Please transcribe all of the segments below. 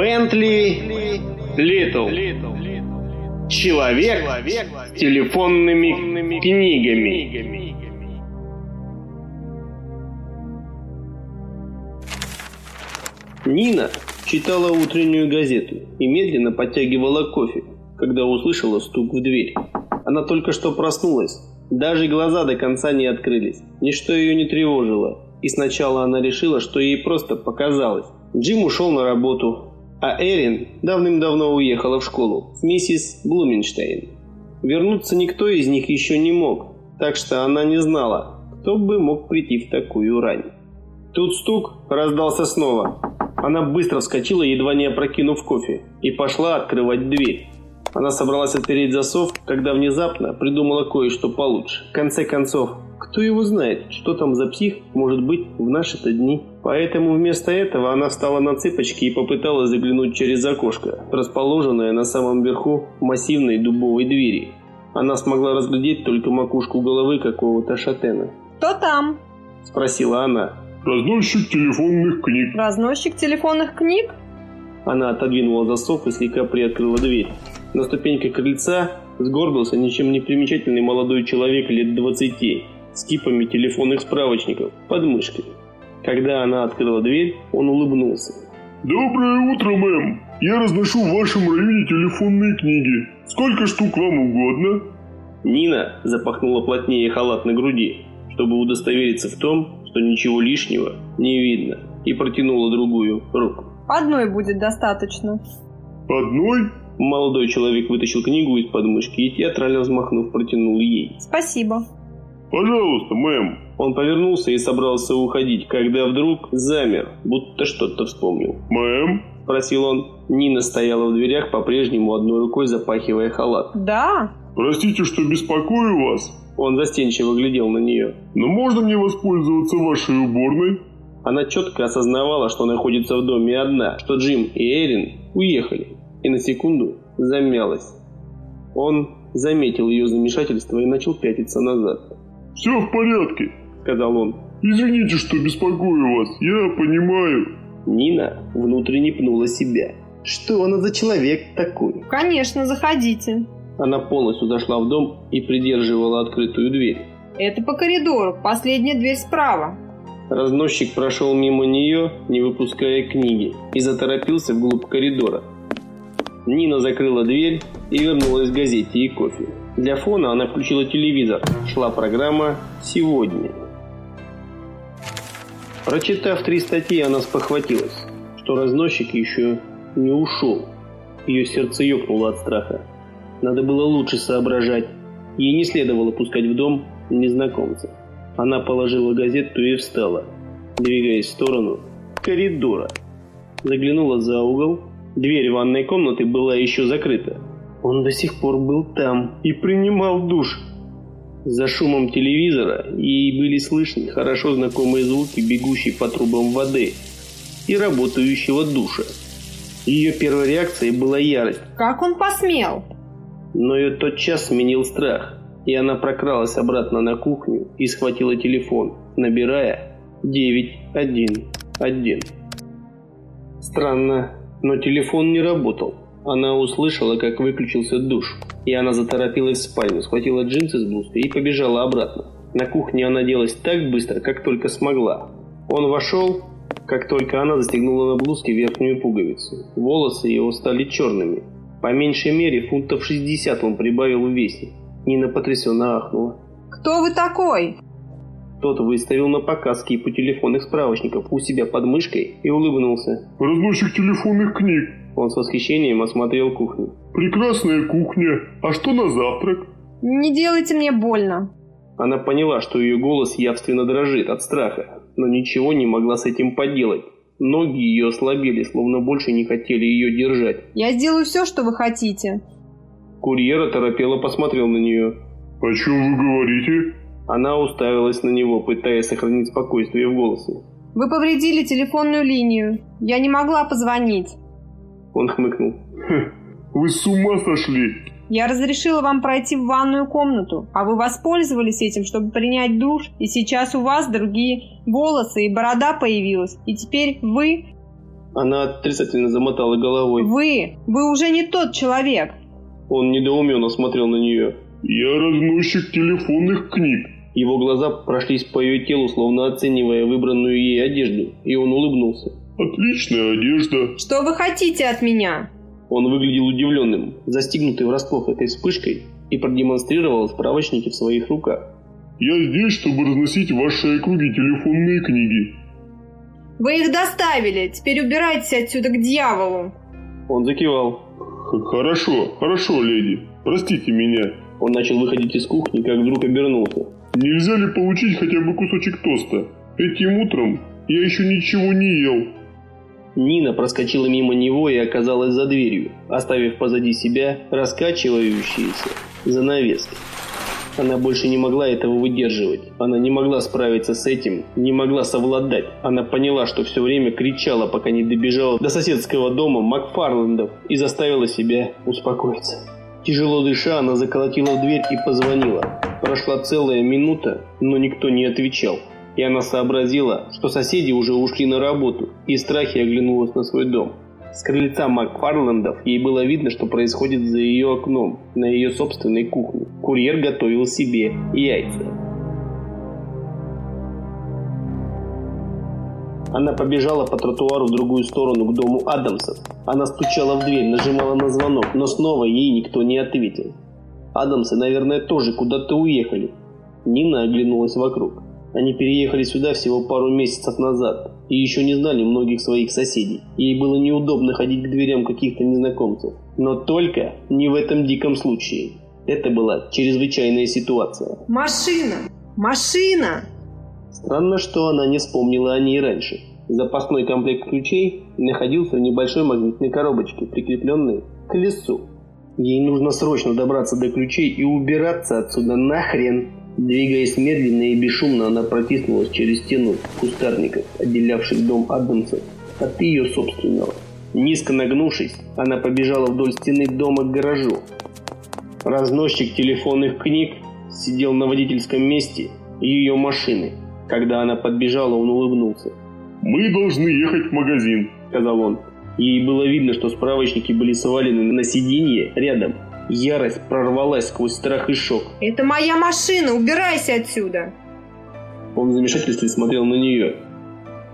Бентли Литл. Человек с телефонными книгами. Нина читала утреннюю газету и медленно подтягивала кофе, когда услышала стук в дверь. Она только что проснулась, даже глаза до конца не открылись, ничто ее не тревожило, и сначала она решила, что ей просто показалось. Джим ушел на работу, а Эрин давным-давно уехала в школу с миссис Блуменштейн. Вернуться никто из них еще не мог, так что она не знала, кто бы мог прийти в такую рань. Тут стук раздался снова. Она быстро вскочила, едва не опрокинув кофе, и пошла открывать дверь. Она собралась отпереть засов, когда внезапно придумала кое-что получше. В конце концов, кто его знает, что там за псих может быть в наши-то дни. Поэтому вместо этого она встала на цыпочки и попыталась заглянуть через окошко, расположенное на самом верху массивной дубовой двери. Она смогла разглядеть только макушку головы какого-то шатена. «Кто там?» – спросила она. Разносчик телефонных книг. Разносчик телефонных книг? Она отодвинула засов и слегка приоткрыла дверь. На ступеньках крыльца сгорбился ничем не примечательный молодой человек лет 20 с кипами телефонных справочников под мышкой. Когда она открыла дверь, он улыбнулся. «Доброе утро, мэм! Я разношу в вашем районе телефонные книги. Сколько штук вам угодно?» Нина запахнула плотнее халат на груди, чтобы удостовериться в том, что ничего лишнего не видно, и протянула другую руку. «Одной будет достаточно». «Одной?» Молодой человек вытащил книгу из подмышки и театрально взмахнув протянул ей. «Спасибо». «Пожалуйста, мэм». Он повернулся и собрался уходить, когда вдруг замер, будто что-то вспомнил. «Мэм?» – спросил он. Нина стояла в дверях, по-прежнему одной рукой запахивая халат. «Да». «Простите, что беспокою вас». Он застенчиво глядел на нее. «Но можно мне воспользоваться вашей уборной?» Она четко осознавала, что находится в доме одна, что Джим и Эрин уехали, и на секунду замялась. Он заметил ее замешательство и начал пятиться назад. «Все в порядке», — сказал он. «Извините, что беспокою вас, я понимаю». Нина внутренне пнула себя. Что она за человек такой? «Конечно, заходите». Она полностью зашла в дом и придерживала открытую дверь. «Это по коридору, последняя дверь справа». Разносчик прошел мимо нее, не выпуская книги, и заторопился вглубь коридора. Нина закрыла дверь и вернулась к газете и кофе. Для фона она включила телевизор. Шла программа «Сегодня». Прочитав три статьи, она спохватилась, что разносчик еще не ушел. Ее сердце ёкнуло от страха. Надо было лучше соображать. Ей не следовало пускать в дом незнакомца. Она положила газету и встала, двигаясь в сторону коридора. Заглянула за угол. Дверь ванной комнаты была еще закрыта. Он до сих пор был там и принимал душ. За шумом телевизора ей были слышны хорошо знакомые звуки бегущей по трубам воды и работающего душа. Ее первой реакцией была ярость. Как он посмел? Но ее тотчас сменил страх, и она прокралась обратно на кухню и схватила телефон, набирая 911. Странно, но телефон не работал. Она услышала, как выключился душ, и она заторопилась в спальню, схватила джинсы с блузкой и побежала обратно. На кухне она делась так быстро, как только смогла. Он вошел, как только она застегнула на блузке верхнюю пуговицу. Волосы его стали черными. По меньшей мере фунтов 60 он прибавил в весе. Нина потрясенно ахнула. «Кто вы такой?» Тот выставил на показ кипу телефонных справочников у себя под мышкой и улыбнулся. «Разносчик телефонных книг». Он с восхищением осмотрел кухню. «Прекрасная кухня. А что на завтрак?» «Не делайте мне больно». Она поняла, что ее голос явственно дрожит от страха, но ничего не могла с этим поделать. Ноги ее ослабели, словно больше не хотели ее держать. «Я сделаю все, что вы хотите». Курьер оторопело посмотрел на нее. «О чем вы говорите?» Она уставилась на него, пытаясь сохранить спокойствие в голосе. «Вы повредили телефонную линию. Я не могла позвонить». Он хмыкнул. «Хм, «Вы с ума сошли!» Я разрешила вам пройти в ванную комнату, а вы воспользовались этим, чтобы принять душ, и сейчас у вас другие волосы и борода появилась, и теперь вы...» Она отрицательно замотала головой. Вы! Вы уже не тот человек! Он недоуменно смотрел на нее. «Я разносчик телефонных книг». Его глаза прошлись по ее телу, словно оценивая выбранную ей одежду, и он улыбнулся. «Отличная одежда». Что вы хотите от меня? Он выглядел удивленным, застигнутый врасплох этой вспышкой, и продемонстрировал справочники в своих руках. «Я здесь, чтобы разносить в вашей округе телефонные книги». Вы их доставили, теперь убирайтесь отсюда к дьяволу. Он закивал. «Хорошо, хорошо, леди. Простите меня». Он начал выходить из кухни, как вдруг обернулся. «Нельзя ли получить хотя бы кусочек тоста? Этим утром я еще ничего не ел». Нина проскочила мимо него и оказалась за дверью, оставив позади себя раскачивающиеся занавески. Она больше не могла этого выдерживать. Она не могла справиться с этим, не могла совладать. Она поняла, что все время кричала, пока не добежала до соседского дома Макфарлендов и заставила себя успокоиться. Тяжело дыша, она заколотила в дверь и позвонила. Прошла целая минута, но никто не отвечал. И она сообразила, что соседи уже ушли на работу, и в страхе оглянулась на свой дом. С крыльца Макфарландов ей было видно, что происходит за ее окном, на ее собственной кухне. Курьер готовил себе яйца. Она побежала по тротуару в другую сторону к дому Адамсов. Она стучала в дверь, нажимала на звонок, но снова ей никто не ответил. Адамсы, наверное, тоже куда-то уехали. Нина оглянулась вокруг. Они переехали сюда всего пару месяцев назад и еще не знали многих своих соседей. Ей было неудобно ходить к дверям каких-то незнакомцев. Но только не в этом диком случае. Это была чрезвычайная ситуация. Машина! Машина! Странно, что она не вспомнила о ней раньше. Запасной комплект ключей находился в небольшой магнитной коробочке, прикрепленной к колесу. Ей нужно срочно добраться до ключей и убираться отсюда нахрен. Двигаясь медленно и бесшумно, она протиснулась через стену кустарников, отделявших дом Адамсов от ее собственного. Низко нагнувшись, она побежала вдоль стены дома к гаражу. Разносчик телефонных книг сидел на водительском месте ее машины. Когда она подбежала, он улыбнулся. «Мы должны ехать в магазин», — сказал он. Ей было видно, что справочники были свалены на сиденье рядом. Ярость прорвалась сквозь страх и шок. Это моя машина, убирайся отсюда. Он в замешательстве смотрел на нее.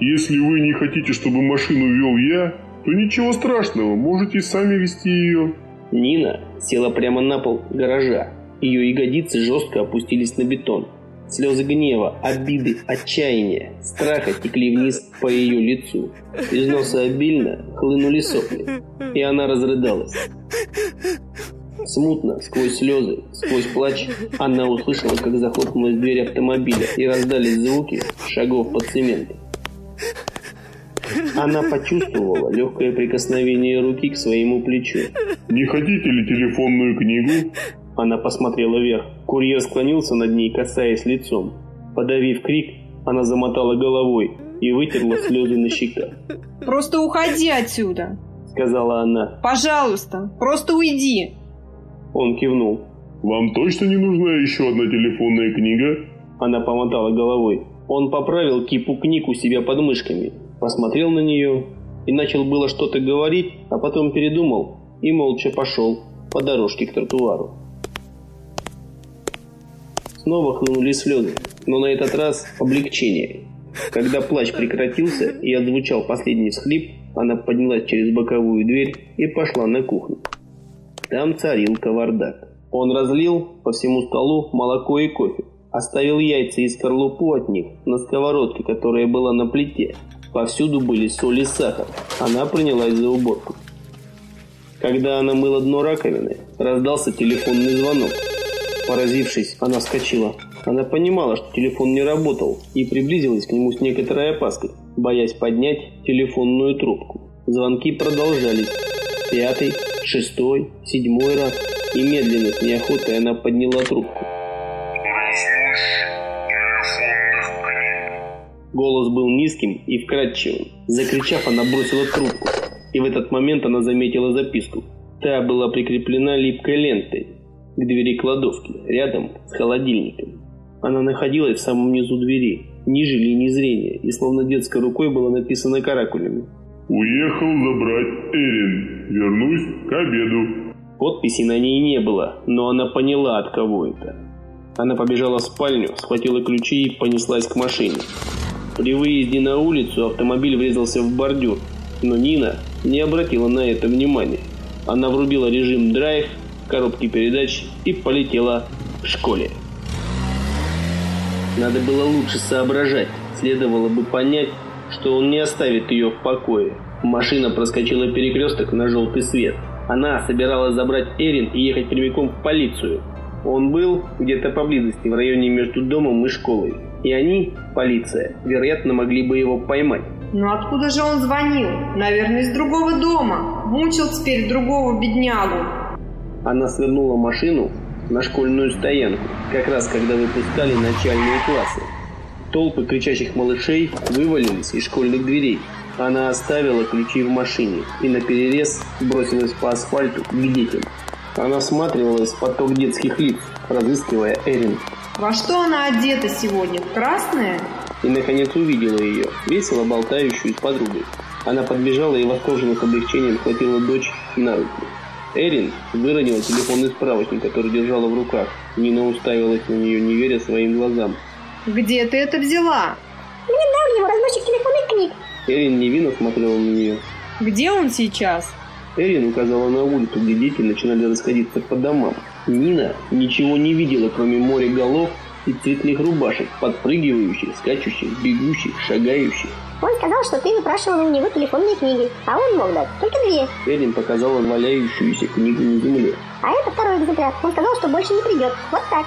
Если вы не хотите, чтобы машину вел я, то ничего страшного, можете сами вести ее. Нина села прямо на пол гаража. Ее ягодицы жестко опустились на бетон. Слезы гнева, обиды, отчаяния, страха текли вниз по ее лицу. Из носа обильно хлынули сопли, и она разрыдалась. Смутно, сквозь слезы, сквозь плач, она услышала, как захлопнулась дверь автомобиля и раздались звуки шагов по цементу. Она почувствовала легкое прикосновение руки к своему плечу. «Не хотите ли телефонную книгу?» Она посмотрела вверх. Курьер склонился над ней, касаясь лицом. Подавив крик, она замотала головой и вытерла слезы на щеках. «Просто уходи отсюда!» Сказала она. «Пожалуйста, просто уйди!» Он кивнул. «Вам точно не нужна еще одна телефонная книга?» Она помотала головой. Он поправил кипу книг у себя под мышками, посмотрел на нее и начал было что-то говорить, а потом передумал и молча пошел по дорожке к тротуару. Снова хлынули слезы, но на этот раз облегчение. Когда плач прекратился и отзвучал последний всхлип, она поднялась через боковую дверь и пошла на кухню. Там царил кавардак. Он разлил по всему столу молоко и кофе, оставил яйца и скорлупу от них на сковородке, которая была на плите. Повсюду были соль и сахар. Она принялась за уборку. Когда она мыла дно раковины, раздался телефонный звонок. Поразившись, она вскочила. Она понимала, что телефон не работал, и приблизилась к нему с некоторой опаской, боясь поднять телефонную трубку. Звонки продолжались. Пятый, шестой, седьмой раз. И медленно, с неохотой, она подняла трубку. Голос был низким и вкрадчивым. Закричав, она бросила трубку. И в этот момент она заметила записку. Та была прикреплена липкой лентой к двери кладовки, рядом с холодильником. Она находилась в самом низу двери, ниже линии зрения, и словно детской рукой было написано каракулями. Уехал забрать Эрин. Вернусь к обеду. Подписи на ней не было, но она поняла, от кого это. Она побежала в спальню, схватила ключи и понеслась к машине. При выезде на улицу автомобиль врезался в бордюр, но Нина не обратила на это внимания. Она врубила режим драйв, коробки передач и полетела к школе. Надо было лучше соображать, следовало бы понять, что он не оставит ее в покое. Машина проскочила перекресток на желтый свет. Она собиралась забрать Эрин и ехать прямиком в полицию. Он был где-то поблизости, в районе между домом и школой. И они, полиция, вероятно, могли бы его поймать. Но откуда же он звонил? Наверное, из другого дома. Мучил теперь другого беднягу. Она свернула машину на школьную стоянку, как раз когда выпускали начальные классы. Толпы кричащих малышей вывалились из школьных дверей. Она оставила ключи в машине и на перерез бросилась по асфальту к детям. Она всматривалась в поток детских лиц, разыскивая Эрин. Во что она одета сегодня? В красное? И, наконец, увидела ее, весело болтающую с подругой. Она подбежала и восторженно с облегчением схватила дочь на руки. Эрин выронила телефонный справочник, который держала в руках. Нина уставилась на нее, не веря своим глазам. Где ты это взяла? Мне дал его разносчик телефонных книг. Эрин невинно смотрела на нее. Где он сейчас? Эрин указала на улицу, где дети начинали расходиться по домам. Нина ничего не видела, кроме моря голов и цветных рубашек, подпрыгивающих, скачущих, бегущих, шагающих. Он сказал, что ты выпрашивала у него телефонные книги, а он мог дать только две. Эрин показала валяющуюся книгу на земле. А это второй экземпляр. Он сказал, что больше не придет. Вот так.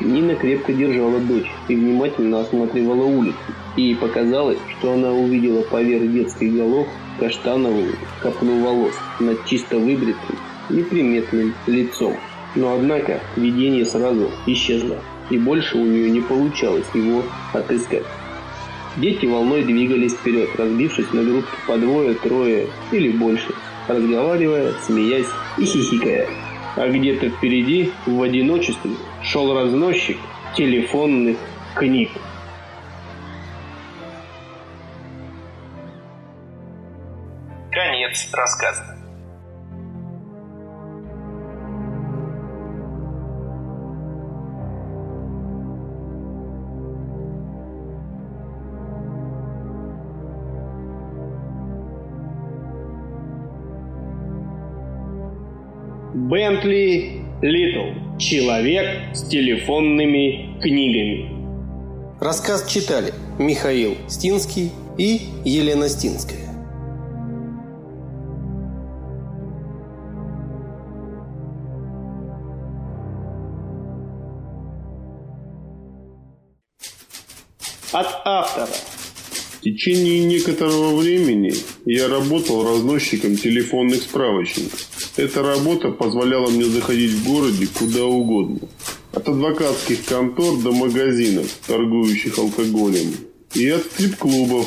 Нина крепко держала дочь и внимательно осматривала улицу. Ей показалось, что она увидела поверх детских голов каштановую копну волос над чисто выбритым, неприметным лицом. Но однако видение сразу исчезло, и больше у нее не получалось его отыскать. Дети волной двигались вперед, разбившись на группы по двое, трое или больше, разговаривая, смеясь и хихикая. А где-то впереди, в одиночестве, шел разносчик телефонных книг. Конец рассказа. Бентли Литл. Человек с телефонными книгами. Рассказ читали Михаил Стинский и Елена Стинская. От автора. В течение некоторого времени я работал разносчиком телефонных справочников. Эта работа позволяла мне заходить в городе куда угодно. От адвокатских контор до магазинов, торгующих алкоголем. И от стрип-клубов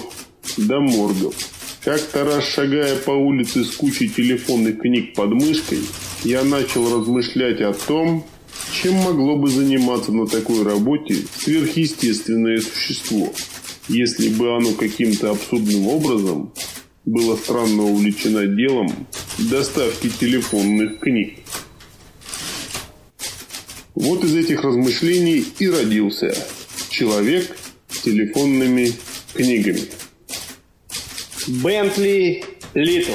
до моргов. Как-то раз шагая по улице с кучей телефонных книг под мышкой, я начал размышлять о том, чем могло бы заниматься на такой работе сверхъестественное существо, если бы оно каким-то абсурдным образом было странно увлечено делом доставки телефонных книг. Вот из этих размышлений и родился человек с телефонными книгами. Бентли Литл.